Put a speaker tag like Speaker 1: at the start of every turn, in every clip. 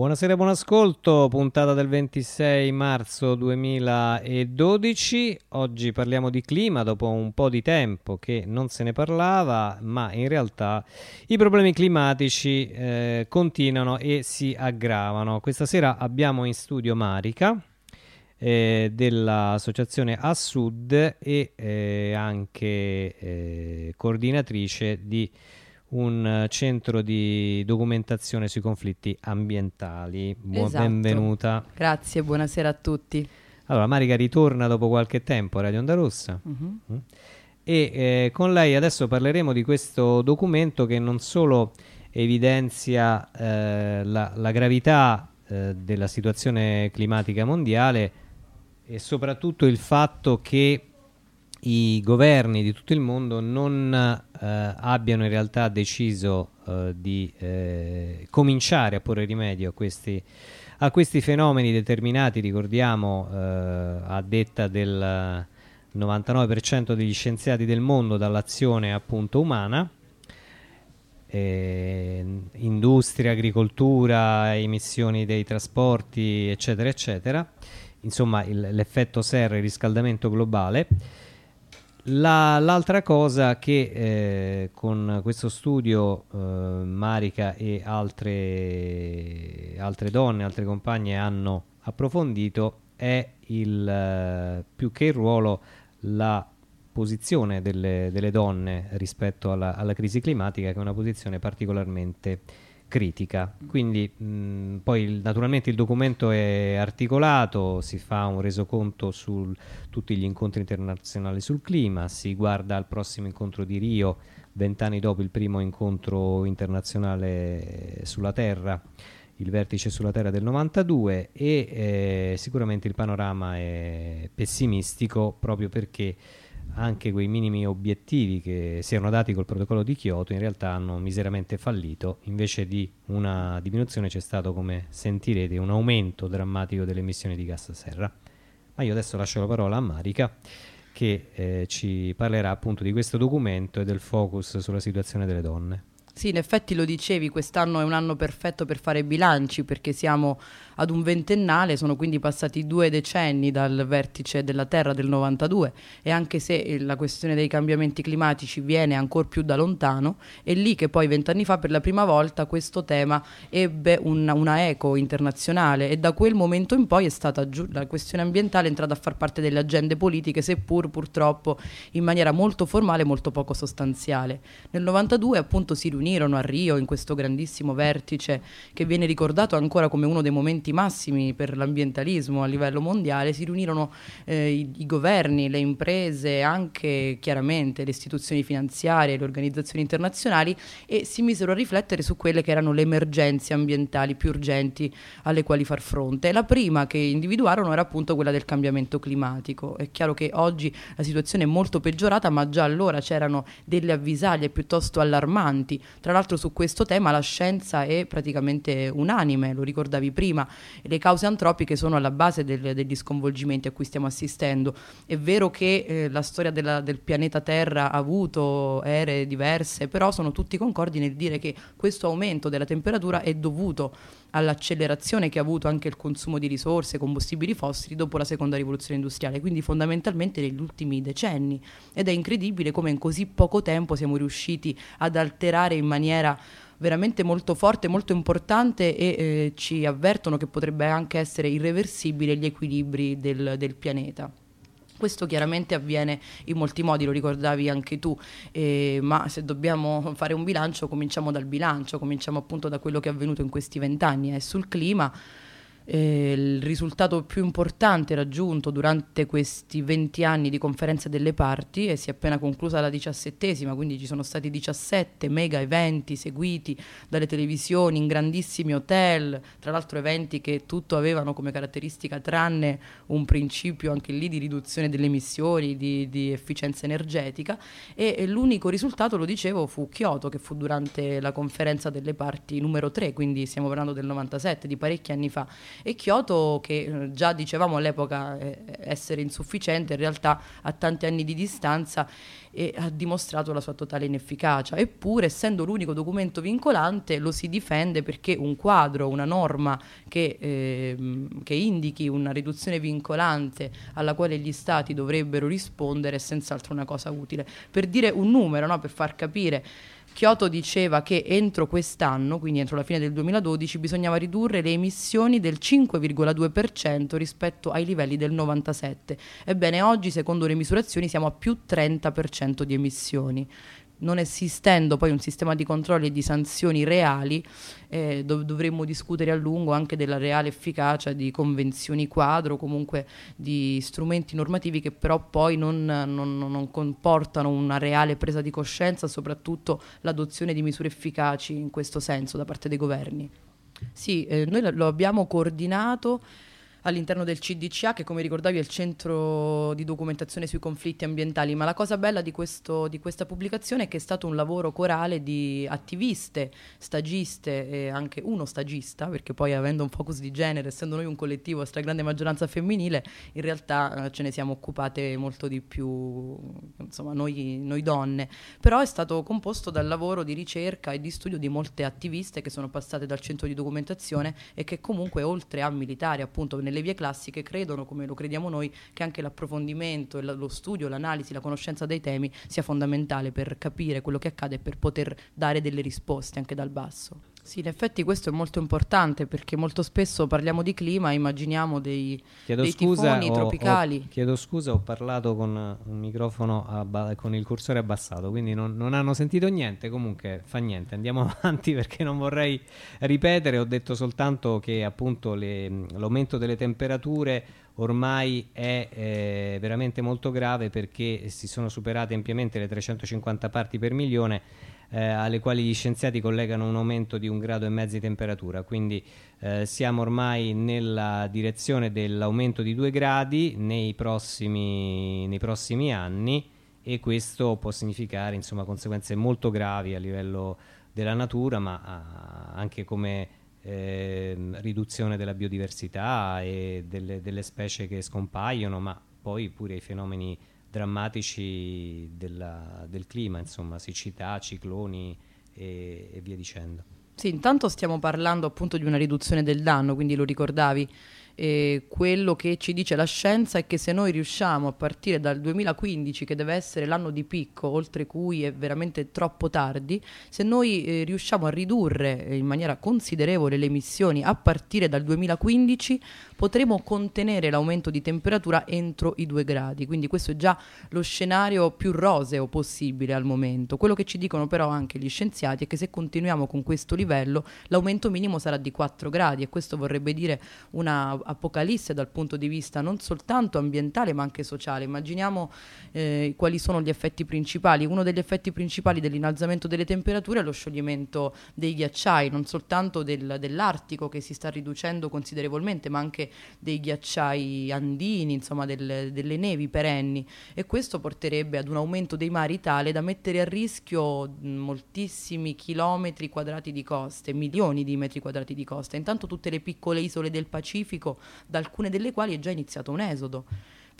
Speaker 1: Buonasera, buon ascolto, puntata del 26 marzo 2012. Oggi parliamo di clima dopo un po' di tempo che non se ne parlava, ma in realtà i problemi climatici eh, continuano e si aggravano. Questa sera abbiamo in studio Marica eh, dell'associazione A Sud e eh, anche eh, coordinatrice di un eh, centro di documentazione sui conflitti ambientali.
Speaker 2: Buon esatto. benvenuta. Grazie, buonasera a tutti.
Speaker 1: Allora, Marica ritorna dopo qualche tempo a Radio Onda Rossa. Uh-huh. Mm. E eh, con lei adesso parleremo di questo documento che non solo evidenzia eh, la, la, gravità eh, della situazione climatica mondiale e soprattutto il fatto che i governi di tutto il mondo non eh, abbiano in realtà deciso eh, di eh, cominciare a porre rimedio a questi, a questi fenomeni determinati, ricordiamo, eh, a detta del 99% degli scienziati del mondo dall'azione appunto umana. Eh, industria, agricoltura, emissioni dei trasporti, eccetera, eccetera. Insomma, l'effetto serra, il riscaldamento globale. La, l'altra cosa che eh, con questo studio eh, Marica e altre, altre, donne, altre compagne hanno approfondito è il, eh, più che il ruolo, la posizione delle, delle donne rispetto alla, alla, crisi climatica, che è una posizione particolarmente critica. Quindi mh, poi naturalmente il documento è articolato, si fa un resoconto su tutti gli incontri internazionali sul clima, si guarda al prossimo incontro di Rio, vent'anni dopo il primo incontro internazionale sulla Terra, il vertice sulla Terra del 92 e eh, sicuramente il panorama è pessimistico proprio perché anche quei minimi obiettivi che si erano dati col protocollo di Kyoto in realtà hanno miseramente fallito, invece di una diminuzione c'è stato, come sentirete, un aumento drammatico delle emissioni di gas serra. Ma io adesso lascio la parola a Marica che eh, ci parlerà appunto di questo documento e del focus sulla situazione delle donne.
Speaker 2: Sì, in effetti lo dicevi, quest'anno è un anno perfetto per fare bilanci perché siamo ad un ventennale, sono quindi passati due decenni dal vertice della Terra del 92 e anche se la questione dei cambiamenti climatici viene ancora più da lontano, è lì che poi vent'anni fa per la prima volta questo tema ebbe una, una eco internazionale e da quel momento in poi è stata la questione ambientale è entrata a far parte delle agende politiche, seppur purtroppo in maniera molto formale e molto poco sostanziale. Nel 92 appunto si riunirono a Rio in questo grandissimo vertice che viene ricordato ancora come uno dei momenti massimi per l'ambientalismo a livello mondiale, si riunirono eh, i, i, governi, le imprese, anche chiaramente le istituzioni finanziarie, le organizzazioni internazionali e si misero a riflettere su quelle che erano le emergenze ambientali più urgenti alle quali far fronte. La prima che individuarono era appunto quella del cambiamento climatico. È chiaro che oggi la situazione è molto peggiorata, ma già allora c'erano delle avvisaglie piuttosto allarmanti. Tra l'altro su questo tema la scienza è praticamente unanime, lo ricordavi prima, le cause antropiche sono alla base del, degli sconvolgimenti a cui stiamo assistendo. È vero che eh, la storia della, del pianeta Terra ha avuto ere diverse, però sono tutti concordi nel dire che questo aumento della temperatura è dovuto all'accelerazione che ha avuto anche il consumo di risorse, combustibili fossili dopo la seconda rivoluzione industriale, quindi fondamentalmente negli ultimi decenni. Ed è incredibile come in così poco tempo siamo riusciti ad alterare in maniera veramente molto forte, molto importante e eh, ci avvertono che potrebbe anche essere irreversibile gli equilibri del, del pianeta. Questo chiaramente avviene in molti modi, lo ricordavi anche tu, eh, ma se dobbiamo fare un bilancio cominciamo dal bilancio, cominciamo appunto da quello che è avvenuto in questi vent'anni e sul clima eh, il risultato più importante raggiunto durante questi 20 anni di conferenza delle parti e si è appena conclusa la diciassettesima, quindi ci sono stati 17 mega eventi seguiti dalle televisioni in grandissimi hotel, tra l'altro eventi che tutto avevano come caratteristica tranne un principio anche lì di riduzione delle emissioni, di, di efficienza energetica. E, e l'unico risultato, lo dicevo, fu Kyoto che fu durante la conferenza delle parti numero 3, quindi stiamo parlando del 97, di parecchi anni fa E Kyoto, che eh, già dicevamo all'epoca eh, essere insufficiente, in realtà a tanti anni di distanza e ha dimostrato la sua totale inefficacia. Eppure, essendo l'unico documento vincolante, lo si difende perché un quadro, una norma che, eh, che indichi una riduzione vincolante alla quale gli stati dovrebbero rispondere è senz'altro una cosa utile. Per dire un numero, no? per far capire Kyoto diceva che entro quest'anno, quindi entro la fine del 2012, bisognava ridurre le emissioni del 5,2% rispetto ai livelli del 97. Ebbene, oggi, secondo le misurazioni, siamo a più 30% di emissioni non esistendo poi un sistema di controlli e di sanzioni reali, eh, dov- dovremmo discutere a lungo anche della reale efficacia di convenzioni quadro, comunque di strumenti normativi che però poi non, non, non comportano una reale presa di coscienza, soprattutto l'adozione di misure efficaci in questo senso da parte dei governi. Sì, eh, noi lo abbiamo coordinato all'interno del CDCA, che come ricordavi è il centro di documentazione sui conflitti ambientali, ma la cosa bella di, questo, di questa pubblicazione è che è stato un lavoro corale di attiviste, stagiste e anche uno stagista, perché poi avendo un focus di genere, essendo noi un collettivo a stragrande maggioranza femminile, in realtà eh, ce ne siamo occupate molto di più, insomma, noi, noi donne. Però è stato composto dal lavoro di ricerca e di studio di molte attiviste che sono passate dal centro di documentazione e che comunque oltre a militari, appunto, nelle vie classiche credono, come lo crediamo noi, che anche l'approfondimento, lo studio, l'analisi, la conoscenza dei temi sia fondamentale per capire quello che accade e per poter dare delle risposte anche dal basso. Sì, in effetti questo è molto importante perché molto spesso parliamo di clima e immaginiamo dei, chiedo dei scusa, tifoni
Speaker 1: ho,
Speaker 2: tropicali.
Speaker 1: Ho, chiedo scusa, ho parlato con un microfono abba- con il cursore abbassato, quindi non, non, hanno sentito niente, comunque fa niente, andiamo avanti perché non vorrei ripetere, ho detto soltanto che appunto le, l'aumento delle temperature ormai è eh, veramente molto grave perché si sono superate ampiamente le 350 parti per milione eh, alle quali gli scienziati collegano un aumento di un grado e mezzo di temperatura, quindi eh, siamo ormai nella direzione dell'aumento di due gradi nei prossimi, nei prossimi anni e questo può significare insomma, conseguenze molto gravi a livello della natura, ma a, anche come eh, riduzione della biodiversità e delle, delle, specie che scompaiono, ma poi pure i fenomeni drammatici della, del clima, insomma, siccità, cicloni e, e via dicendo.
Speaker 2: Sì, intanto stiamo parlando appunto di una riduzione del danno, quindi lo ricordavi, eh, quello che ci dice la scienza è che se noi riusciamo a partire dal 2015, che deve essere l'anno di picco, oltre cui è veramente troppo tardi, se noi eh, riusciamo a ridurre in maniera considerevole le emissioni a partire dal 2015, potremo contenere l'aumento di temperatura entro i due gradi. Quindi questo è già lo scenario più roseo possibile al momento. Quello che ci dicono però anche gli scienziati è che se continuiamo con questo livello, l'aumento minimo sarà di 4 gradi e questo vorrebbe dire una apocalisse dal punto di vista non soltanto ambientale ma anche sociale. Immaginiamo eh, quali sono gli effetti principali. Uno degli effetti principali dell'innalzamento delle temperature è lo scioglimento dei ghiacciai, non soltanto del, dell'Artico che si sta riducendo considerevolmente, ma anche dei ghiacciai andini, insomma del, delle nevi perenni e questo porterebbe ad un aumento dei mari tale da mettere a rischio moltissimi chilometri quadrati di coste, milioni di metri quadrati di coste. Intanto tutte le piccole isole del Pacifico da alcune delle quali è già iniziato un esodo.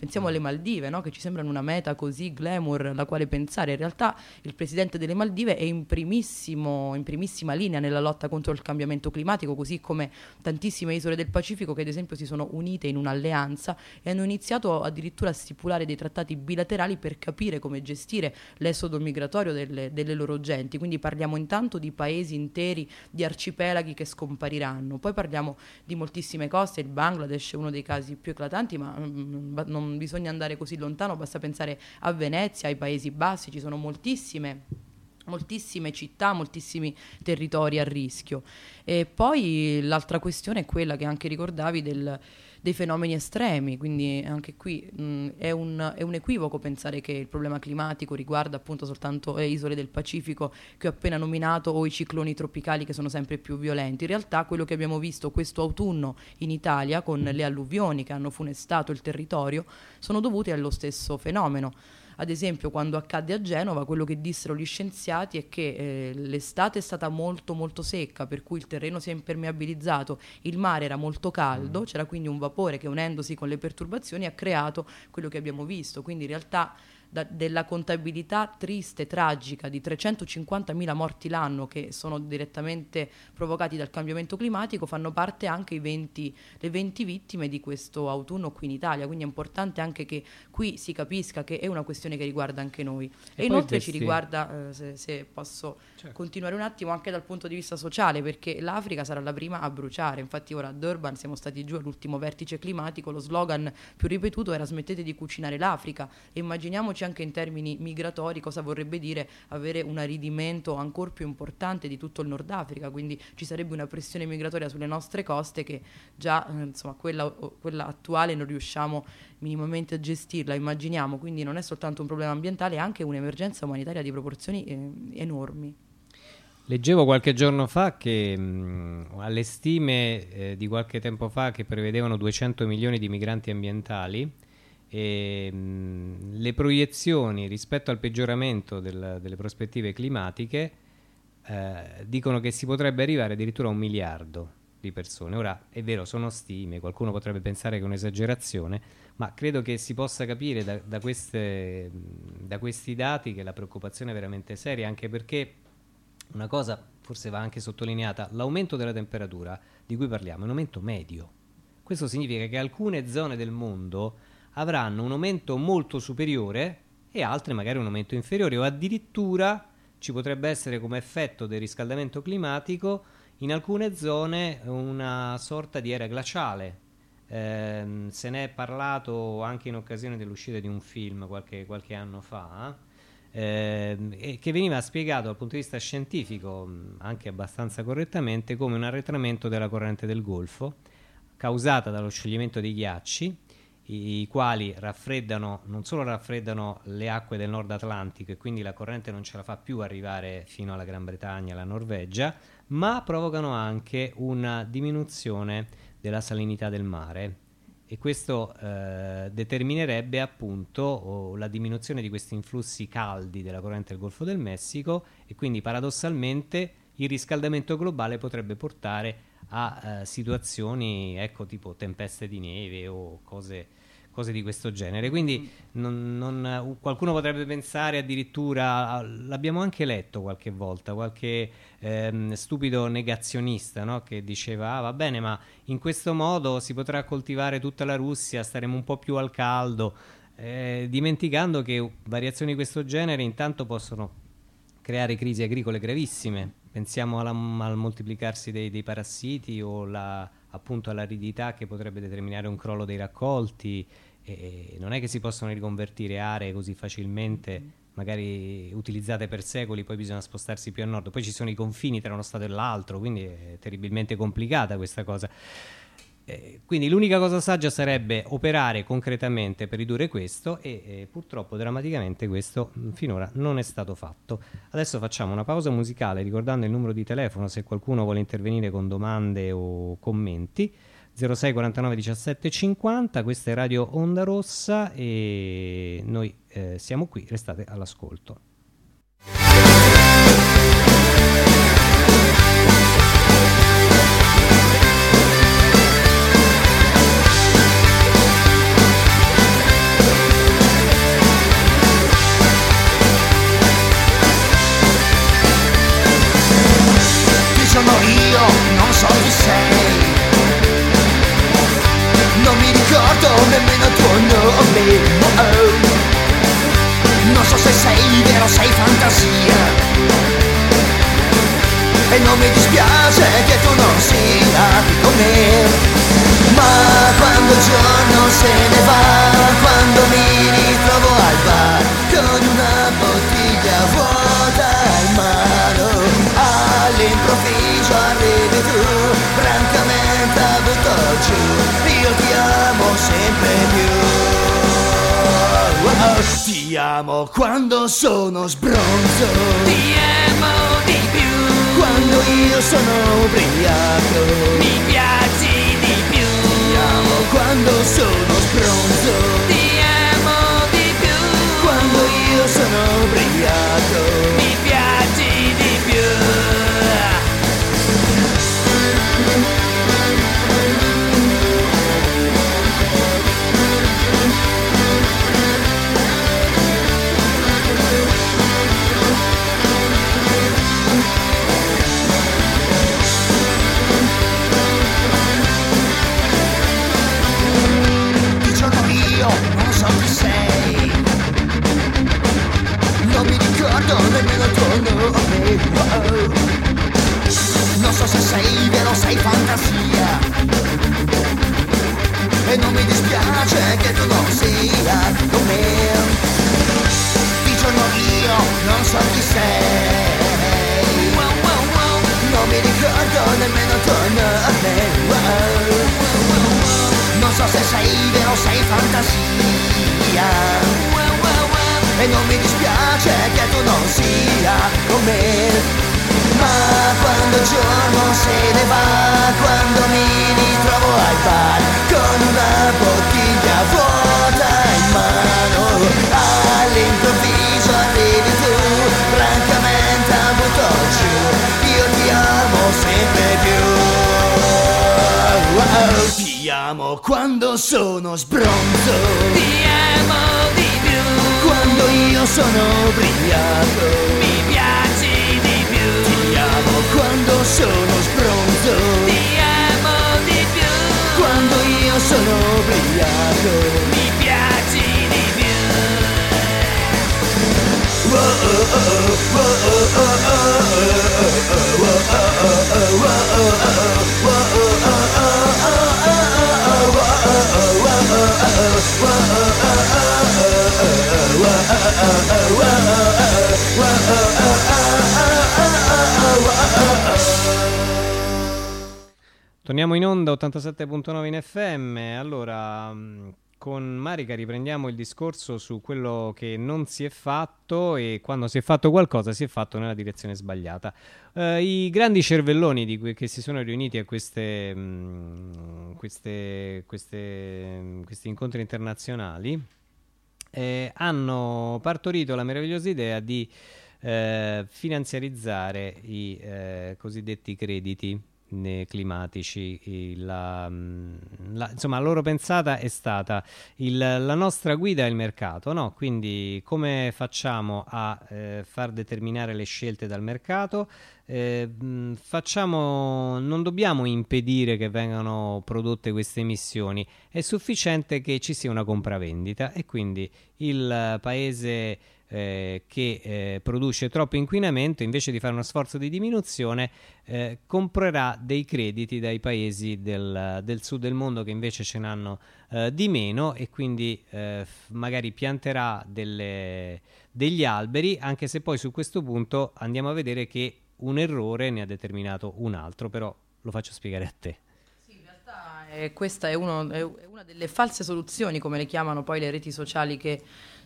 Speaker 2: Pensiamo alle Maldive, no? che ci sembrano una meta così glamour alla quale pensare. In realtà il presidente delle Maldive è in, in primissima linea nella lotta contro il cambiamento climatico, così come tantissime isole del Pacifico che ad esempio si sono unite in un'alleanza e hanno iniziato addirittura a stipulare dei trattati bilaterali per capire come gestire l'esodo migratorio delle, delle loro genti. Quindi parliamo intanto di paesi interi, di arcipelaghi che scompariranno. Poi parliamo di moltissime coste, il Bangladesh è uno dei casi più eclatanti, ma mm, non bisogna andare così lontano, basta pensare a Venezia, ai Paesi Bassi, ci sono moltissime moltissime città, moltissimi territori a rischio. E poi l'altra questione è quella che anche ricordavi del, dei fenomeni estremi, quindi anche qui mh, è, un, è, un, equivoco pensare che il problema climatico riguarda appunto soltanto le isole del Pacifico che ho appena nominato o i cicloni tropicali che sono sempre più violenti. In realtà quello che abbiamo visto questo autunno in Italia con le alluvioni che hanno funestato il territorio sono dovute allo stesso fenomeno ad esempio quando accadde a Genova quello che dissero gli scienziati è che eh, l'estate è stata molto molto secca per cui il terreno si è impermeabilizzato, il mare era molto caldo, mm. c'era quindi un vapore che unendosi con le perturbazioni ha creato quello che abbiamo visto, quindi in realtà da, della contabilità triste, tragica di 350.000 morti l'anno che sono direttamente provocati dal cambiamento climatico, fanno parte anche 20, le 20 vittime di questo autunno qui in Italia. Quindi è importante anche che qui si capisca che è una questione che riguarda anche noi. E, e inoltre ci riguarda, eh, se, se, posso certo. continuare un attimo, anche dal punto di vista sociale, perché l'Africa sarà la prima a bruciare. Infatti ora a Durban siamo stati giù all'ultimo vertice climatico, lo slogan più ripetuto era smettete di cucinare l'Africa. Immaginiamoci capisci anche in termini migratori cosa vorrebbe dire avere un aridimento ancora più importante di tutto il Nord Africa, quindi ci sarebbe una pressione migratoria sulle nostre coste che già eh, insomma, quella, quella attuale non riusciamo minimamente a gestirla, immaginiamo, quindi non è soltanto un problema ambientale, è anche un'emergenza umanitaria di proporzioni eh, enormi.
Speaker 1: Leggevo qualche giorno fa che mh, alle stime eh, di qualche tempo fa che prevedevano 200 milioni di migranti ambientali, e, mh, le proiezioni rispetto al peggioramento del, delle prospettive climatiche eh, dicono che si potrebbe arrivare addirittura a un miliardo di persone. Ora è vero, sono stime, qualcuno potrebbe pensare che è un'esagerazione, ma credo che si possa capire da, da, queste, da questi dati che la preoccupazione è veramente seria, anche perché una cosa forse va anche sottolineata, l'aumento della temperatura di cui parliamo è un aumento medio. Questo significa che alcune zone del mondo avranno un aumento molto superiore e altre magari un aumento inferiore o addirittura ci potrebbe essere come effetto del riscaldamento climatico in alcune zone una sorta di era glaciale. Eh, se ne è parlato anche in occasione dell'uscita di un film qualche, qualche anno fa, eh, che veniva spiegato dal punto di vista scientifico, anche abbastanza correttamente, come un arretramento della corrente del Golfo causata dallo scioglimento dei ghiacci i quali raffreddano, non solo raffreddano le acque del nord Atlantico e quindi la corrente non ce la fa più arrivare fino alla Gran Bretagna, alla Norvegia, ma provocano anche una diminuzione della salinità del mare. E questo eh, determinerebbe appunto oh, la diminuzione di questi influssi caldi della corrente del Golfo del Messico e quindi paradossalmente il riscaldamento globale potrebbe portare a eh, situazioni ecco tipo tempeste di neve o cose cose di questo genere. Quindi non, non, qualcuno potrebbe pensare addirittura, l'abbiamo anche letto qualche volta, qualche ehm, stupido negazionista no? che diceva, ah, va bene, ma in questo modo si potrà coltivare tutta la Russia, staremo un po' più al caldo, eh, dimenticando che variazioni di questo genere intanto possono creare crisi agricole gravissime. Pensiamo alla, al moltiplicarsi dei, dei parassiti o la appunto all'aridità che potrebbe determinare un crollo dei raccolti e non è che si possono riconvertire aree così facilmente magari utilizzate per secoli, poi bisogna spostarsi più a nord. Poi ci sono i confini tra uno stato e l'altro, quindi è terribilmente complicata questa cosa. Eh, quindi l'unica cosa saggia sarebbe operare concretamente per ridurre questo e eh, purtroppo drammaticamente questo finora non è stato fatto. Adesso facciamo una pausa musicale ricordando il numero di telefono se qualcuno vuole intervenire con domande o commenti. 06 49 17 50, questa è Radio Onda Rossa e noi eh, siamo qui, restate all'ascolto. Amo quando sono sbronzo, ti amo di più. Quando io sono ubriaco, mi piaci di più. Ti amo quando sono dispiace che tu non sia come Di giorno io non so chi sei. Wow, wow,
Speaker 3: wow. Non mi ricordo
Speaker 1: nemmeno il tuo nome
Speaker 3: Non so se sei
Speaker 1: vero o sei fantasia. E
Speaker 3: non mi dispiace che
Speaker 1: tu non
Speaker 4: sia come ma quando il giorno se ne va, quando mi ritrovo al bar amo quando sono sbronzo,
Speaker 3: Ti amo di più,
Speaker 4: quando io sono ubriaco.
Speaker 3: mi piaci di più,
Speaker 4: Ti amo quando sono sbronzo,
Speaker 3: ti amo di più,
Speaker 4: quando io sono ubriaco.
Speaker 3: mi piaci di più.
Speaker 1: Torniamo in onda 87.9 in FM. Allora, mh, con Marica riprendiamo il discorso su quello che non si è fatto e quando si è fatto qualcosa si è fatto nella direzione sbagliata. Eh, I grandi cervelloni que- che si sono riuniti a queste, mh, queste- queste- mh, questi incontri internazionali eh, hanno partorito la meravigliosa idea di eh, finanziarizzare i eh, cosiddetti crediti climatici. la, mm, la- insomma, la loro pensata è stata il- la nostra guida è il mercato, no? Quindi come facciamo a eh, far determinare le scelte dal mercato? Eh, mh, facciamo, non dobbiamo impedire che vengano prodotte queste emissioni, è sufficiente che ci sia una compravendita e quindi il paese eh, che eh, produce troppo inquinamento, invece di fare uno sforzo di diminuzione, eh, comprerà dei crediti dai paesi del, del sud del mondo che invece ce n'hanno eh, di meno e quindi eh, f- magari pianterà delle- degli alberi, anche se poi su questo punto andiamo a vedere che un errore ne ha determinato un altro, però lo faccio spiegare a te.
Speaker 2: Eh, questa è, uno- è una delle false soluzioni, come le chiamano poi le reti sociali che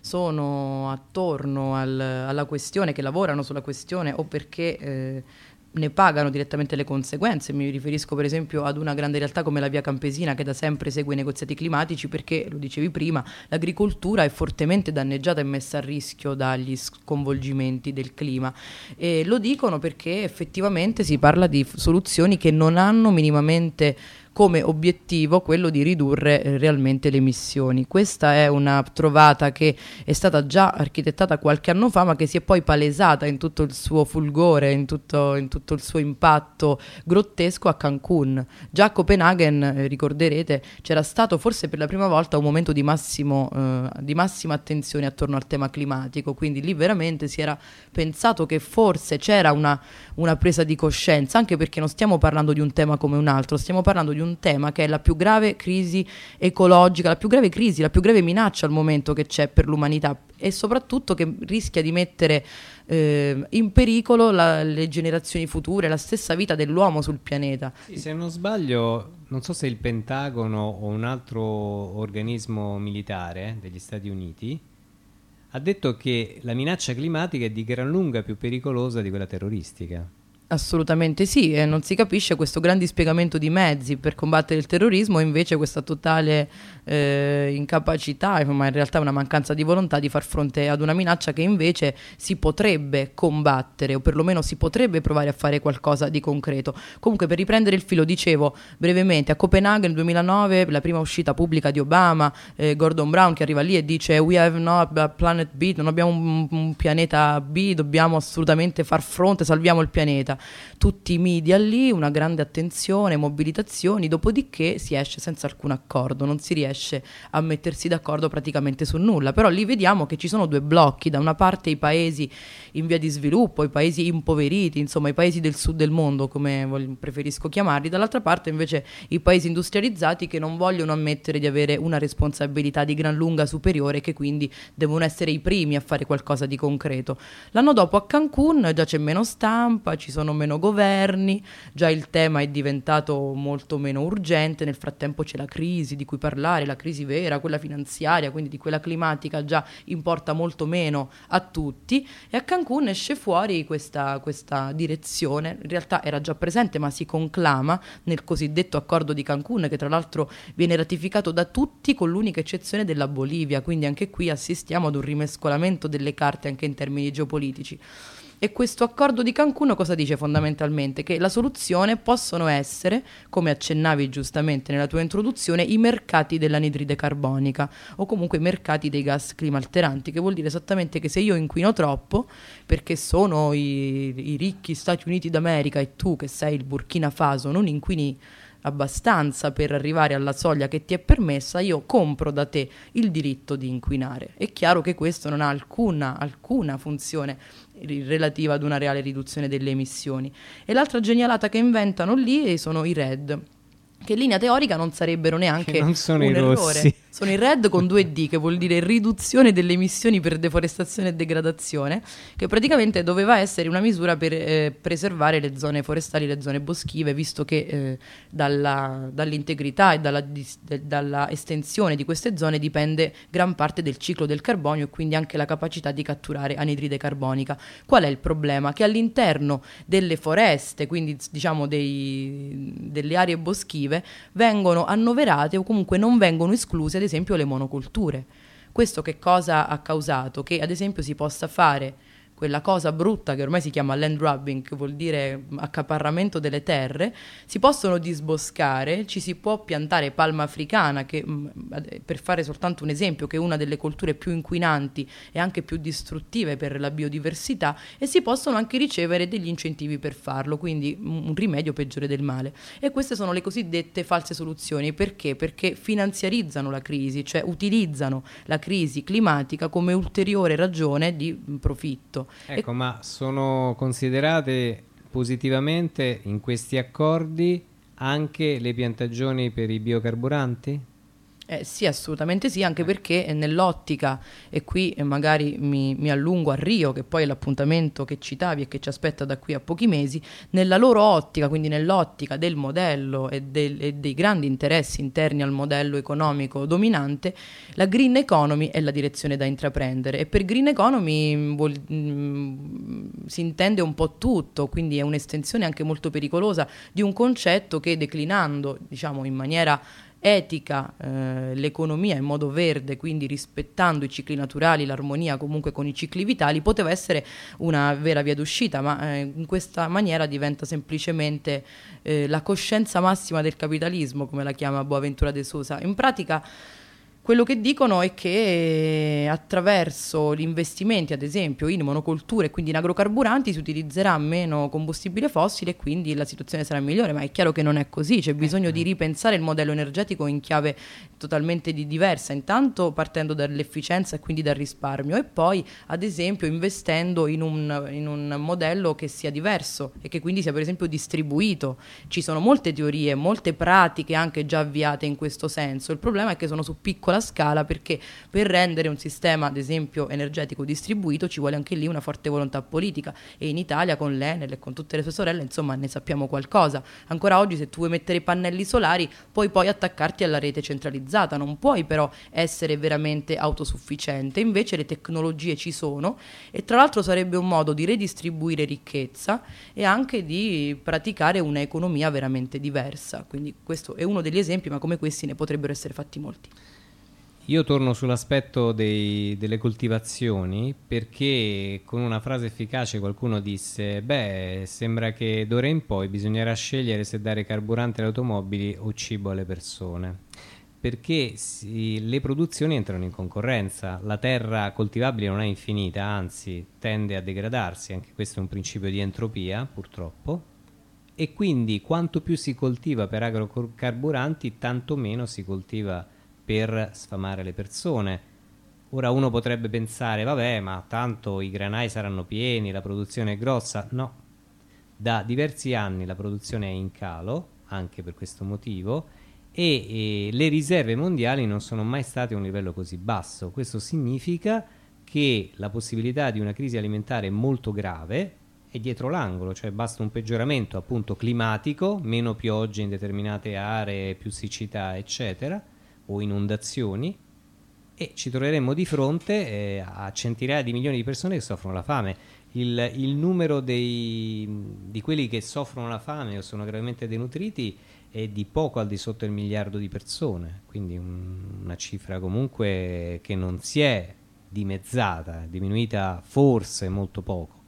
Speaker 2: sono attorno al- alla questione, che lavorano sulla questione o perché eh, ne pagano direttamente le conseguenze. Mi riferisco per esempio ad una grande realtà come la Via Campesina che da sempre segue i negoziati climatici perché, lo dicevi prima, l'agricoltura è fortemente danneggiata e messa a rischio dagli sconvolgimenti del clima. E lo dicono perché effettivamente si parla di soluzioni che non hanno minimamente come obiettivo quello di ridurre eh, realmente le emissioni. Questa è una trovata che è stata già architettata qualche anno fa, ma che si è poi palesata in tutto il suo fulgore, in tutto, in tutto il suo impatto grottesco a Cancun. Già a Copenaghen, eh, ricorderete, c'era stato forse per la prima volta un momento di, massimo, eh, di massima attenzione attorno al tema climatico, quindi lì veramente si era pensato che forse c'era una, una presa di coscienza, anche perché non stiamo parlando di un tema come un altro, stiamo parlando di un tema che è la più grave crisi ecologica, la più grave crisi, la più grave minaccia al momento che c'è per l'umanità e soprattutto che rischia di mettere eh, in pericolo la- le generazioni future, la stessa vita dell'uomo sul pianeta.
Speaker 1: Sì, se non sbaglio, non so se il Pentagono o un altro organismo militare degli Stati Uniti ha detto che la minaccia climatica è di gran lunga più pericolosa di quella terroristica.
Speaker 2: Assolutamente sì, e non si capisce questo gran dispiegamento di mezzi per combattere il terrorismo e invece questa totale eh, incapacità, ma in realtà una mancanza di volontà di far fronte ad una minaccia che invece si potrebbe combattere o perlomeno si potrebbe provare a fare qualcosa di concreto. Comunque per riprendere il filo dicevo brevemente a Copenaghen nel 2009 la prima uscita pubblica di Obama, eh, Gordon Brown che arriva lì e dice we have not a planet B, non abbiamo un, un pianeta B, dobbiamo assolutamente far fronte, salviamo il pianeta tutti i media lì, una grande attenzione, mobilitazioni, dopodiché si esce senza alcun accordo, non si riesce a mettersi d'accordo praticamente su nulla, però lì vediamo che ci sono due blocchi, da una parte i paesi in via di sviluppo, i paesi impoveriti, insomma i paesi del sud del mondo come preferisco chiamarli, dall'altra parte invece i paesi industrializzati che non vogliono ammettere di avere una responsabilità di gran lunga superiore che quindi devono essere i primi a fare qualcosa di concreto. L'anno dopo a Cancun già c'è meno stampa, ci sono sono meno governi, già il tema è diventato molto meno urgente, nel frattempo c'è la crisi di cui parlare, la crisi vera, quella finanziaria, quindi di quella climatica già importa molto meno a tutti e a Cancun esce fuori questa, questa direzione, in realtà era già presente ma si conclama nel cosiddetto accordo di Cancun che tra l'altro viene ratificato da tutti con l'unica eccezione della Bolivia, quindi anche qui assistiamo ad un rimescolamento delle carte anche in termini geopolitici. E questo accordo di Cancun cosa dice fondamentalmente? Che la soluzione possono essere, come accennavi giustamente nella tua introduzione, i mercati dell'anidride carbonica o comunque i mercati dei gas climalteranti, che vuol dire esattamente che se io inquino troppo, perché sono i, i ricchi Stati Uniti d'America e tu che sei il Burkina Faso non inquini abbastanza per arrivare alla soglia che ti è permessa, io compro da te il diritto di inquinare. È chiaro che questo non ha alcuna, alcuna funzione relativa ad una reale riduzione delle emissioni. E l'altra genialata che inventano lì sono i RED, che in linea teorica non sarebbero neanche
Speaker 1: Che non sono
Speaker 2: un
Speaker 1: i
Speaker 2: errore.
Speaker 1: rossi.
Speaker 2: Sono i RED con due D, che vuol dire riduzione delle emissioni per deforestazione e degradazione, che praticamente doveva essere una misura per eh, preservare le zone forestali, le zone boschive, visto che eh, dalla- dall'integrità e dalla, dis- de- dalla estensione di queste zone dipende gran parte del ciclo del carbonio e quindi anche la capacità di catturare anidride carbonica. Qual è il problema? Che all'interno delle foreste, quindi diciamo dei- delle aree boschive, vengono annoverate o comunque non vengono escluse esempio le monoculture. Questo che cosa ha causato? Che ad esempio si possa fare quella cosa brutta che ormai si chiama land grabbing, che vuol dire accaparramento delle terre, si possono disboscare, ci si può piantare palma africana, che ad- per fare soltanto un esempio, che è una delle colture più inquinanti e anche più distruttive per la biodiversità, e si possono anche ricevere degli incentivi per farlo, quindi un rimedio peggiore del male. E queste sono le cosiddette false soluzioni, perché? Perché finanziarizzano la crisi, cioè utilizzano la crisi climatica come ulteriore ragione di mh,
Speaker 1: Ecco, ma sono considerate positivamente in questi accordi anche le piantagioni per i biocarburanti?
Speaker 2: Eh, sì, assolutamente sì, anche perché eh, nell'ottica, e qui eh, magari mi, mi allungo a Rio, che poi è l'appuntamento che citavi e che ci aspetta da qui a pochi mesi, nella loro ottica, quindi nell'ottica del modello e, del- e dei grandi interessi interni al modello economico dominante, la green economy è la direzione da intraprendere. E per green economy mh, vuol- mh, si intende un po' tutto, quindi è un'estensione anche molto pericolosa di un concetto che declinando, diciamo, in maniera etica eh, l'economia in modo verde, quindi rispettando i cicli naturali, l'armonia comunque con i cicli vitali, poteva essere una vera via d'uscita, ma eh, in questa maniera diventa semplicemente eh, la coscienza massima del capitalismo, come la chiama Boaventura de Sousa. In pratica quello che dicono è che eh, attraverso gli investimenti, ad esempio, in monocolture e quindi in agrocarburanti si utilizzerà meno combustibile fossile e quindi la situazione sarà migliore, ma è chiaro che non è così, c'è bisogno di ripensare il modello energetico in chiave totalmente di- diversa, intanto partendo dall'efficienza e quindi dal risparmio e poi, ad esempio, investendo in un, in un modello che sia diverso e che quindi sia per esempio distribuito. Ci sono molte teorie, molte pratiche anche già avviate in questo senso, il problema è che sono su piccola scala perché per rendere un sistema, ad esempio, energetico distribuito ci vuole anche lì una forte volontà politica e in Italia con l'Enel e con tutte le sue sorelle, insomma, ne sappiamo qualcosa. Ancora oggi se tu vuoi mettere i pannelli solari puoi poi attaccarti alla rete centralizzata, non puoi però essere veramente autosufficiente, invece le tecnologie ci sono e tra l'altro sarebbe un modo di redistribuire ricchezza e anche di praticare un'economia veramente diversa. Quindi questo è uno degli esempi, ma come questi ne potrebbero essere fatti molti.
Speaker 1: Io torno sull'aspetto delle coltivazioni perché con una frase efficace qualcuno disse beh sembra che d'ora in poi bisognerà scegliere se dare carburante alle automobili o cibo alle persone. Perché si- le produzioni entrano in concorrenza. La terra coltivabile non è infinita anzi tende a degradarsi. Anche questo è un principio di entropia purtroppo. E quindi quanto più si coltiva per agrocarburanti tanto meno si coltiva per sfamare le persone. Ora uno potrebbe pensare, vabbè, ma tanto i granai saranno pieni, la produzione è grossa. No, da diversi anni la produzione è in calo, anche per questo motivo, e, e le riserve mondiali non sono mai state a un livello così basso. Questo significa che la possibilità di una crisi alimentare molto grave è dietro l'angolo, cioè basta un peggioramento appunto climatico, meno piogge in determinate aree, più siccità, eccetera, o inondazioni, e ci troveremmo di fronte eh, a centinaia di milioni di persone che soffrono la fame. Il, il numero dei, di quelli che soffrono la fame o sono gravemente denutriti è di poco al di sotto del miliardo di persone, quindi un- una cifra comunque che non si è dimezzata, diminuita forse molto poco.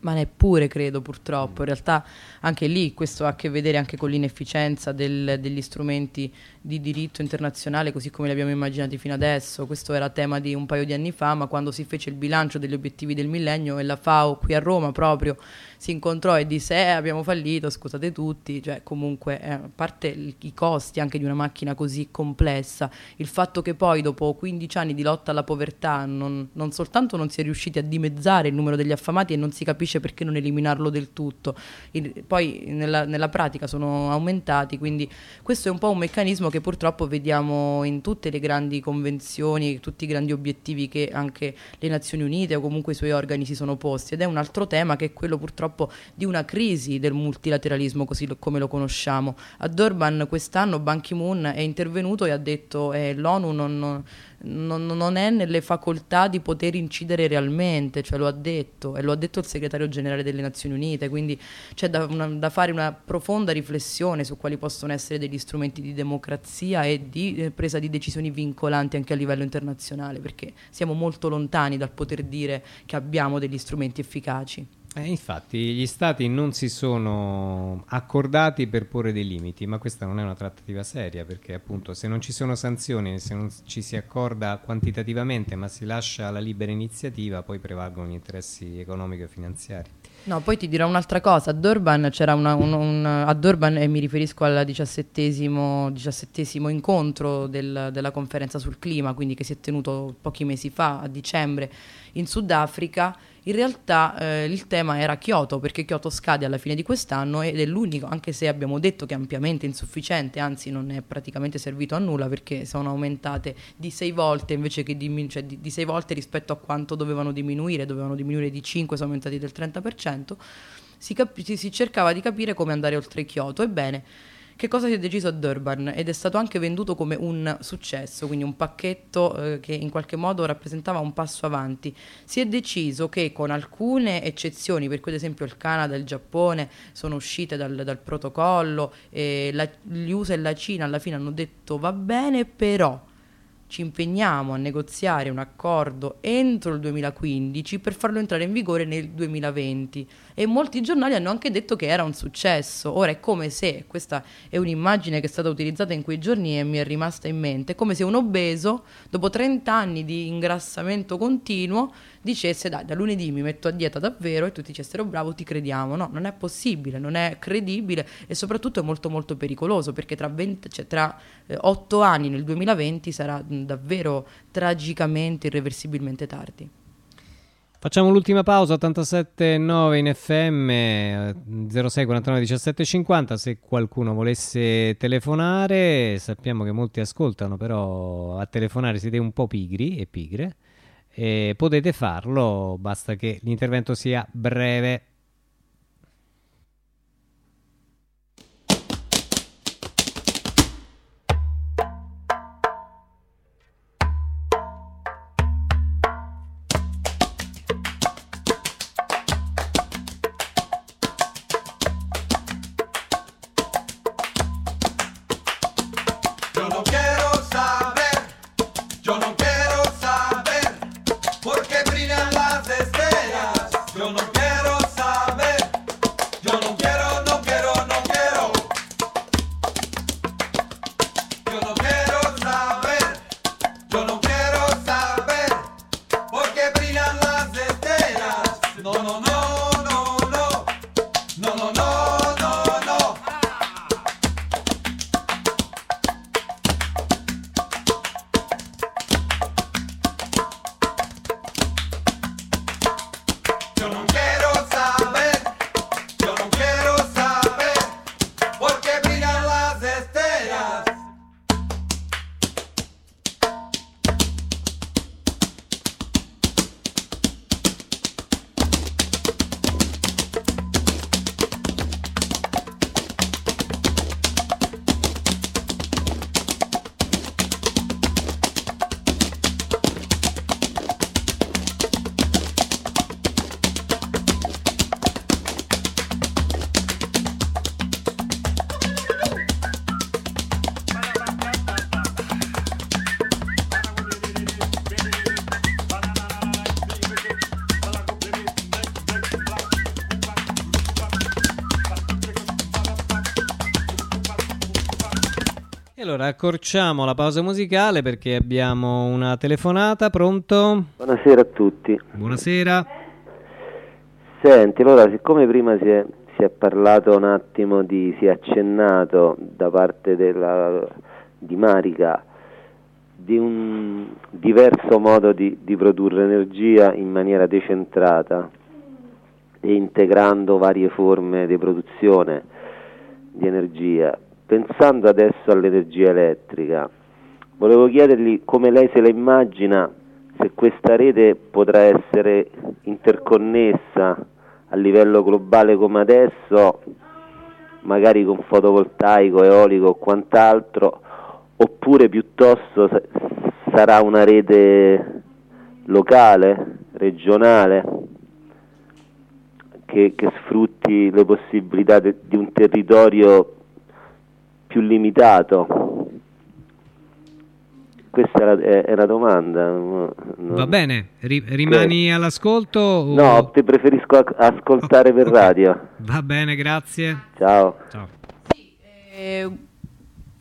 Speaker 2: Ma neppure credo purtroppo, in realtà anche lì questo ha a che vedere anche con l'inefficienza degli strumenti di diritto internazionale così come li abbiamo immaginati fino adesso, questo era tema di un paio di anni fa, ma quando si fece il bilancio degli obiettivi del millennio e la FAO qui a Roma proprio si incontrò e disse eh, abbiamo fallito, scusate tutti, cioè comunque eh, a parte i costi anche di una macchina così complessa, il fatto che poi dopo 15 anni di lotta alla povertà non, non soltanto non si è riusciti a dimezzare il numero degli affamati e non si capisce perché non eliminarlo del tutto, Il- poi nella, nella pratica sono aumentati, quindi questo è un po' un meccanismo che purtroppo vediamo in tutte le grandi convenzioni, tutti i grandi obiettivi che anche le Nazioni Unite o comunque i suoi organi si sono posti ed è un altro tema che è quello purtroppo di una crisi del multilateralismo così come lo conosciamo. A Durban quest'anno Ban Ki-moon è intervenuto e ha detto eh, l'ONU non, non- non- non è nelle facoltà di poter incidere realmente, cioè lo ha detto e lo ha detto il segretario generale delle Nazioni Unite, quindi c'è da, una- da fare una profonda riflessione su quali possono essere degli strumenti di democrazia e di eh, presa di decisioni vincolanti anche a livello internazionale, perché siamo molto lontani dal poter dire che abbiamo degli strumenti efficaci.
Speaker 1: Eh, infatti gli stati non si sono accordati per porre dei limiti, ma questa non è una trattativa seria perché appunto se non ci sono sanzioni, se non ci si accorda quantitativamente ma si lascia la libera iniziativa, poi prevalgono gli interessi economici e finanziari.
Speaker 2: No, poi ti dirò un'altra cosa. A Durban c'era un, un- a Durban, e mi riferisco al diciassettesimo, diciassettesimo incontro del- della conferenza sul clima, quindi che si è tenuto pochi mesi fa, a dicembre, in Sudafrica. In realtà eh, il tema era Kyoto, perché Kyoto scade alla fine di quest'anno ed è l'unico, anche se abbiamo detto che è ampiamente insufficiente, anzi non è praticamente servito a nulla perché sono aumentate di sei volte invece che dimin- cioè di, di sei volte rispetto a quanto dovevano diminuire, dovevano diminuire di 5, sono aumentati del 30%. Si, si- si cercava di capire come andare oltre Kyoto. Ebbene, che cosa si è deciso a Durban ed è stato anche venduto come un successo, quindi un pacchetto eh, che in qualche modo rappresentava un passo avanti. Si è deciso che con alcune eccezioni, per cui ad esempio il Canada e il Giappone sono uscite dal, dal protocollo, la, gli USA e la Cina alla fine hanno detto va bene, però ci impegniamo a negoziare un accordo entro il 2015 per farlo entrare in vigore nel 2020 e molti giornali hanno anche detto che era un successo. Ora è come se, questa è un'immagine che è stata utilizzata in quei giorni e mi è rimasta in mente, come se un obeso dopo 30 anni di ingrassamento continuo dicesse dai da lunedì mi metto a dieta davvero e tutti dicessero bravo ti crediamo. No, non è possibile, non è credibile e soprattutto è molto molto pericoloso perché tra, 20 cioè tra eh, 8 anni nel 2020 sarà davvero tragicamente, irreversibilmente tardi.
Speaker 1: Facciamo l'ultima pausa, 87.9 in FM, eh, 06 49 17 50, se qualcuno volesse telefonare, sappiamo che molti ascoltano, però a telefonare siete un po' pigri e pigre, e potete farlo, basta che l'intervento sia breve. Allora accorciamo la pausa musicale perché abbiamo una telefonata, pronto?
Speaker 5: Buonasera a tutti.
Speaker 1: Buonasera.
Speaker 5: Senti, allora, siccome prima si è, si è parlato un attimo di, si è accennato da parte della, di Marica di un diverso modo di, di produrre energia in maniera decentrata e integrando varie forme di produzione di energia. Pensando adesso all'energia elettrica, volevo chiedergli come lei se la immagina se questa rete potrà essere interconnessa a livello globale come adesso, magari con fotovoltaico, eolico o quant'altro, oppure piuttosto sa- sarà una rete locale, regionale, che, che sfrutti le possibilità de- di un territorio più limitato. Questa è la, è- è la domanda. no- non-
Speaker 1: Va bene, ri- rimani all'ascolto? o-
Speaker 5: No, te preferisco ascoltare per
Speaker 1: Ok.
Speaker 5: radio.
Speaker 1: Va bene, grazie.
Speaker 5: Ciao.
Speaker 1: Ciao.
Speaker 2: Eh,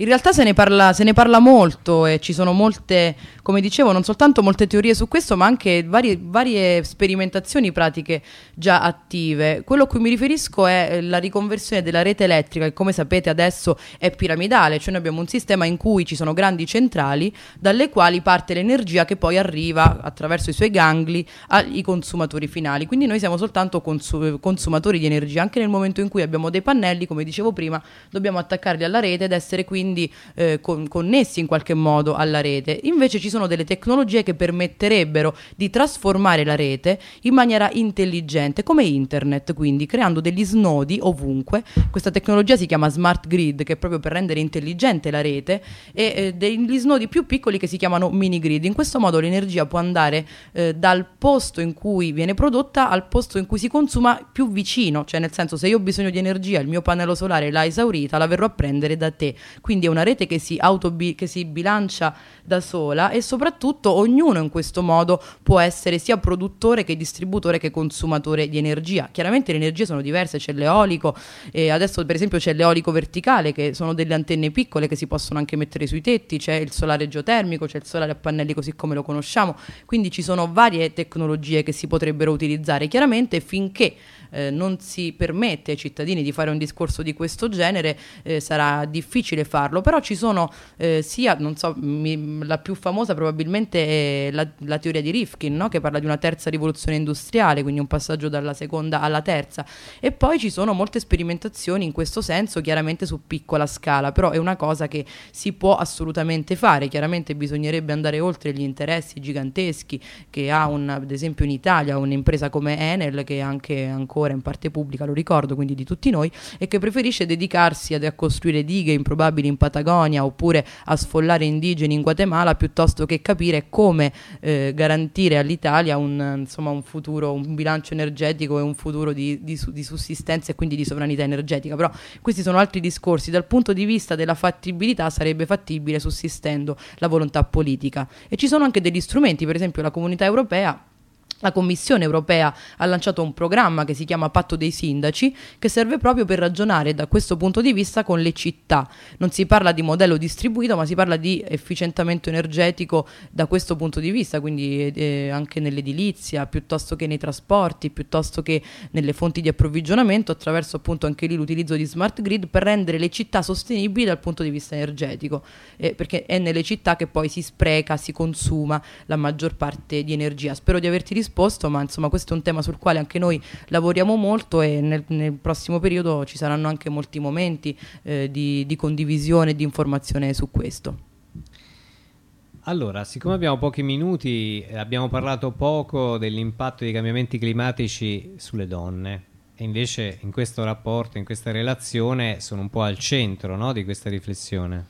Speaker 2: in realtà se ne, parla, se ne parla molto e ci sono molte, come dicevo, non soltanto molte teorie su questo, ma anche varie, varie sperimentazioni pratiche già attive. Quello a cui mi riferisco è eh, la riconversione della rete elettrica, che come sapete adesso è piramidale, cioè noi abbiamo un sistema in cui ci sono grandi centrali dalle quali parte l'energia che poi arriva attraverso i suoi gangli ai consumatori finali. Quindi noi siamo soltanto consu- consumatori di energia, anche nel momento in cui abbiamo dei pannelli, come dicevo prima, dobbiamo attaccarli alla rete ed essere quindi eh, con- connessi in qualche modo alla rete. Invece ci sono delle tecnologie che permetterebbero di trasformare la rete in maniera intelligente, come internet, quindi creando degli snodi ovunque. Questa tecnologia si chiama smart grid, che è proprio per rendere intelligente la rete, e eh, degli snodi più piccoli che si chiamano mini grid. In questo modo l'energia può andare eh, dal posto in cui viene prodotta al posto in cui si consuma più vicino, cioè nel senso se io ho bisogno di energia, il mio pannello solare l'ha esaurita, la verrò a prendere da te. Quindi è una rete che si, che si bilancia da sola e soprattutto ognuno in questo modo può essere sia produttore che distributore che consumatore di energia. Chiaramente le energie sono diverse, c'è l'eolico e adesso per esempio c'è l'eolico verticale che sono delle antenne piccole che si possono anche mettere sui tetti, c'è il solare geotermico, c'è il solare a pannelli così come lo conosciamo, quindi ci sono varie tecnologie che si potrebbero utilizzare. Chiaramente finché eh, non si permette ai cittadini di fare un discorso di questo genere, eh, sarà difficile farlo, però ci sono eh, sia, non so, mi- la più famosa probabilmente è la, la teoria di Rifkin, no? che parla di una terza rivoluzione industriale, quindi un passaggio dalla seconda alla terza, e poi ci sono molte sperimentazioni in questo senso, chiaramente su piccola scala, però è una cosa che si può assolutamente fare, chiaramente bisognerebbe andare oltre gli interessi giganteschi che ha un, ad esempio in Italia un'impresa come Enel che è anche ancora in parte pubblica, lo ricordo, quindi di tutti noi, e che preferisce dedicarsi a costruire dighe improbabili in Patagonia oppure a sfollare indigeni in Guatemala piuttosto che capire come eh, garantire all'Italia un, insomma, un futuro, un bilancio energetico e un futuro di, di di sussistenza e quindi di sovranità energetica. Però questi sono altri discorsi. Dal punto di vista della fattibilità sarebbe fattibile sussistendo la volontà politica. E ci sono anche degli strumenti, per esempio la comunità europea la Commissione europea ha lanciato un programma che si chiama Patto dei Sindaci, che serve proprio per ragionare da questo punto di vista con le città. Non si parla di modello distribuito, ma si parla di efficientamento energetico da questo punto di vista, quindi eh, anche nell'edilizia, piuttosto che nei trasporti, piuttosto che nelle fonti di approvvigionamento, attraverso appunto anche lì l'utilizzo di smart grid per rendere le città sostenibili dal punto di vista energetico, eh, perché è nelle città che poi si spreca, si consuma la maggior parte di energia. Spero di averti risposto, ma insomma questo è un tema sul quale anche noi lavoriamo molto e nel, nel prossimo periodo ci saranno anche molti momenti eh, di, di condivisione e di informazione su questo.
Speaker 1: Allora, siccome abbiamo pochi minuti, eh, abbiamo parlato poco dell'impatto dei cambiamenti climatici sulle donne. E invece in questo rapporto, in questa relazione, sono un po' al centro no, di questa riflessione.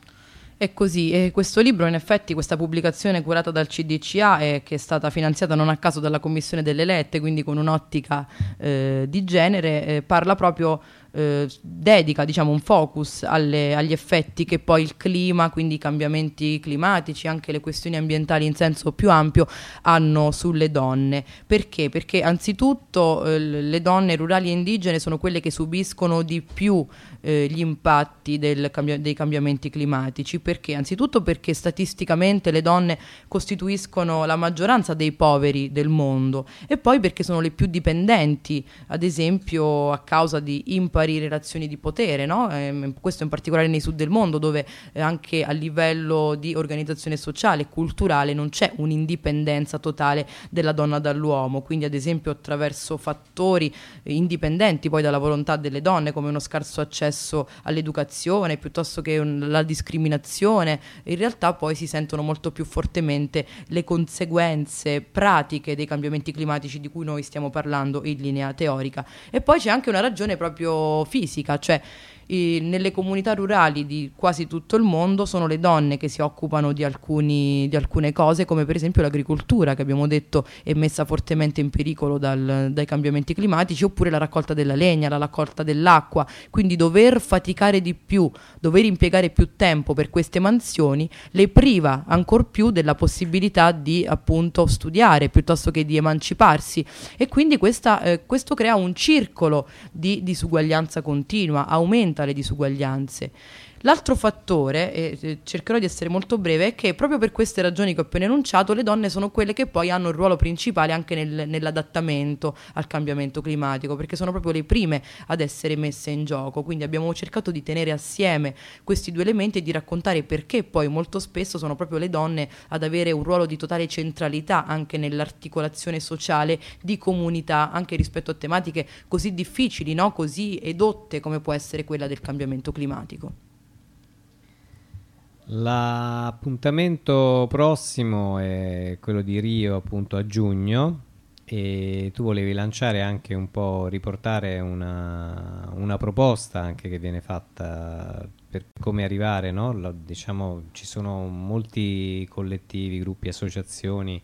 Speaker 2: È così, e questo libro in effetti, questa pubblicazione curata dal CDCA e che è stata finanziata non a caso dalla Commissione delle Lette, quindi con un'ottica eh, di genere, eh, parla proprio eh, dedica diciamo, un focus alle- agli effetti che poi il clima, quindi i cambiamenti climatici, anche le questioni ambientali in senso più ampio hanno sulle donne. Perché? Perché anzitutto eh, le donne rurali e indigene sono quelle che subiscono di più eh, gli impatti del dei cambiamenti climatici. Perché? Anzitutto perché statisticamente le donne costituiscono la maggioranza dei poveri del mondo e poi perché sono le più dipendenti, ad esempio a causa di impari relazioni di potere, no? Ehm, questo in particolare nei sud del mondo dove eh, anche a livello di organizzazione sociale e culturale non c'è un'indipendenza totale della donna dall'uomo, quindi ad esempio attraverso fattori eh, indipendenti poi dalla volontà delle donne come uno scarso accesso all'educazione piuttosto che un- la discriminazione, in realtà poi si sentono molto più fortemente le conseguenze pratiche dei cambiamenti climatici di cui noi stiamo parlando in linea teorica. E poi c'è anche una ragione proprio fisica, cioè i- nelle comunità rurali di quasi tutto il mondo sono le donne che si occupano di, alcuni- di alcune cose, come per esempio l'agricoltura, che abbiamo detto è messa fortemente in pericolo dal- dai cambiamenti climatici, oppure la raccolta della legna, la raccolta dell'acqua. Quindi dover faticare di più, dover impiegare più tempo per queste mansioni, le priva ancor più della possibilità di appunto studiare piuttosto che di emanciparsi. E quindi questa, eh, questo crea un circolo di disuguaglianza continua, aumenta le disuguaglianze. L'altro fattore, e cercherò di essere molto breve, è che proprio per queste ragioni che ho appena enunciato, le donne sono quelle che poi hanno il ruolo principale anche nel- nell'adattamento al cambiamento climatico, perché sono proprio le prime ad essere messe in gioco. Quindi abbiamo cercato di tenere assieme questi due elementi e di raccontare perché poi molto spesso sono proprio le donne ad avere un ruolo di totale centralità anche nell'articolazione sociale di comunità, anche rispetto a tematiche così difficili, no? così edotte come può essere quella del cambiamento climatico.
Speaker 1: L'appuntamento prossimo è quello di Rio appunto a giugno e tu volevi lanciare anche un po', riportare una, una proposta anche che viene fatta per come arrivare, no? La- diciamo ci sono molti collettivi, gruppi, associazioni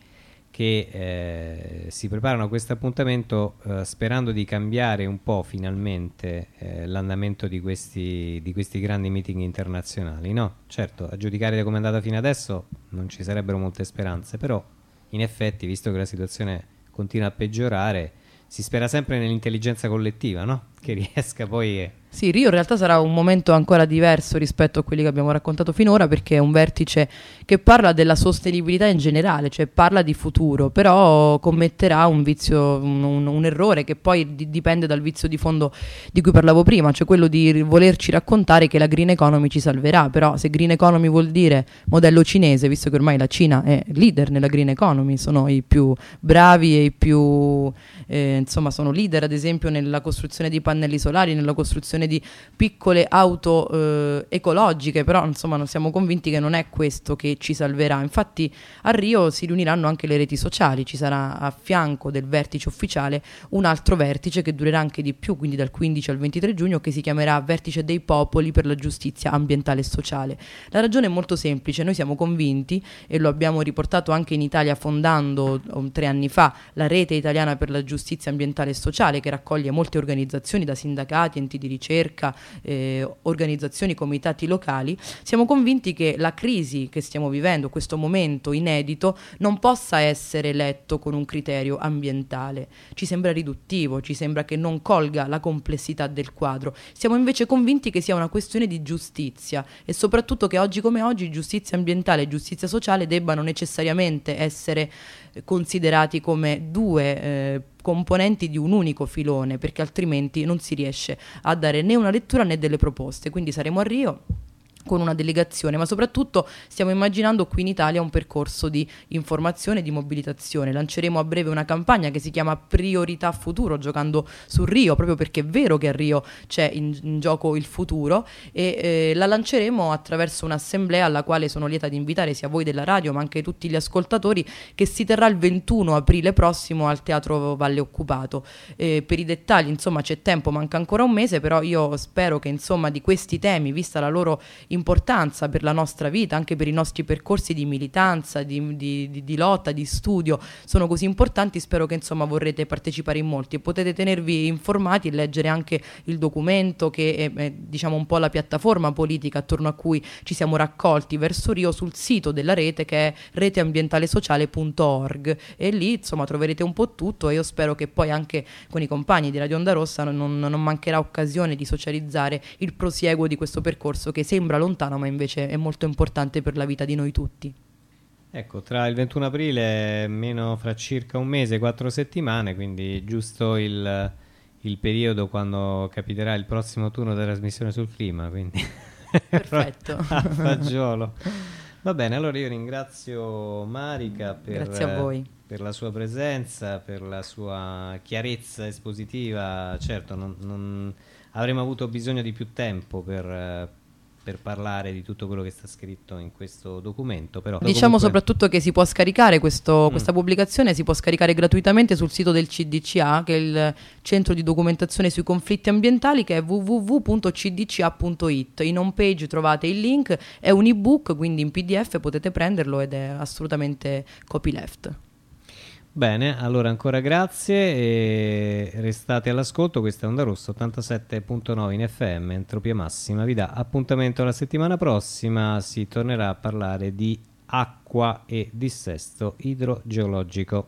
Speaker 1: che eh, si preparano a questo appuntamento eh, sperando di cambiare un po' finalmente eh, l'andamento di questi, di questi grandi meeting internazionali. No, certo, a giudicare come è andata fino adesso non ci sarebbero molte speranze, però in effetti, visto che la situazione continua a peggiorare, si spera sempre nell'intelligenza collettiva, no? Che riesca poi...
Speaker 2: Sì, Rio in realtà sarà un momento ancora diverso rispetto a quelli che abbiamo raccontato finora perché è un vertice che parla della sostenibilità in generale, cioè parla di futuro, però commetterà un vizio, un, un- errore che poi di- dipende dal vizio di fondo di cui parlavo prima, cioè quello di volerci raccontare che la green economy ci salverà, però se green economy vuol dire modello cinese, visto che ormai la Cina è leader nella green economy, sono i più bravi e i più, eh, insomma, sono leader ad esempio nella costruzione di pannelli solari, nella costruzione di piccole auto eh, ecologiche, però insomma non siamo convinti che non è questo che ci salverà. Infatti a Rio si riuniranno anche le reti sociali, ci sarà a fianco del vertice ufficiale un altro vertice che durerà anche di più, quindi dal 15 al 23 giugno, che si chiamerà Vertice dei Popoli per la giustizia ambientale e sociale. La ragione è molto semplice, noi siamo convinti e lo abbiamo riportato anche in Italia fondando um, tre anni fa la rete italiana per la giustizia ambientale e sociale che raccoglie molte organizzazioni da sindacati, enti di ricerca, eh, organizzazioni, comitati locali, siamo convinti che la crisi che stiamo vivendo, questo momento inedito, non possa essere letto con un criterio ambientale. Ci sembra riduttivo, ci sembra che non colga la complessità del quadro. Siamo invece convinti che sia una questione di giustizia e soprattutto che oggi come oggi giustizia ambientale e giustizia sociale debbano necessariamente essere eh, considerati come due eh, componenti di un unico filone, perché altrimenti non si riesce a dare né una lettura né delle proposte. Quindi saremo a Rio con una delegazione, ma soprattutto stiamo immaginando qui in Italia un percorso di informazione e di mobilitazione. Lanceremo a breve una campagna che si chiama Priorità Futuro, giocando su Rio, proprio perché è vero che a Rio c'è in, in gioco il futuro e eh, la lanceremo attraverso un'assemblea alla quale sono lieta di invitare sia voi della radio ma anche tutti gli ascoltatori che si terrà il 21 aprile prossimo al Teatro Valle Occupato. Eh, per i dettagli, insomma, c'è tempo, manca ancora un mese, però io spero che insomma di questi temi, vista la loro importanza per la nostra vita, anche per i nostri percorsi di militanza, di, di- di- di lotta, di studio, sono così importanti, spero che insomma vorrete partecipare in molti. E potete tenervi informati e leggere anche il documento che è, è, diciamo un po' la piattaforma politica attorno a cui ci siamo raccolti verso Rio sul sito della rete che è reteambientalesociale.org e lì insomma troverete un po' tutto e io spero che poi anche con i compagni di Radio Onda Rossa non, non mancherà occasione di socializzare il prosieguo di questo percorso che sembra lontano ma invece è molto importante per la vita di noi tutti.
Speaker 1: Ecco, tra il 21 aprile, meno fra circa un mese, quattro settimane, quindi giusto il, il periodo quando capiterà il prossimo turno della trasmissione sul clima, quindi
Speaker 2: Perfetto.
Speaker 1: a fagiolo. Va bene, allora io ringrazio Marica per, per la sua presenza, per la sua chiarezza espositiva. Certo, non, non- avremmo avuto bisogno di più tempo per, per parlare di tutto quello che sta scritto in questo documento. Però
Speaker 2: Diciamo
Speaker 1: comunque-
Speaker 2: soprattutto che si può scaricare questo-
Speaker 1: Mm.
Speaker 2: questa pubblicazione, si può scaricare gratuitamente sul sito del CDCA, che è il centro di documentazione sui conflitti ambientali, che è www.cdca.it. In home page trovate il link, è un ebook, quindi in PDF potete prenderlo ed è assolutamente copyleft.
Speaker 1: Bene, allora ancora grazie e restate all'ascolto. Questa è Onda Rossa 87.9 in FM, entropia massima. Vi dà appuntamento la settimana prossima. Si tornerà a parlare di acqua e dissesto idrogeologico.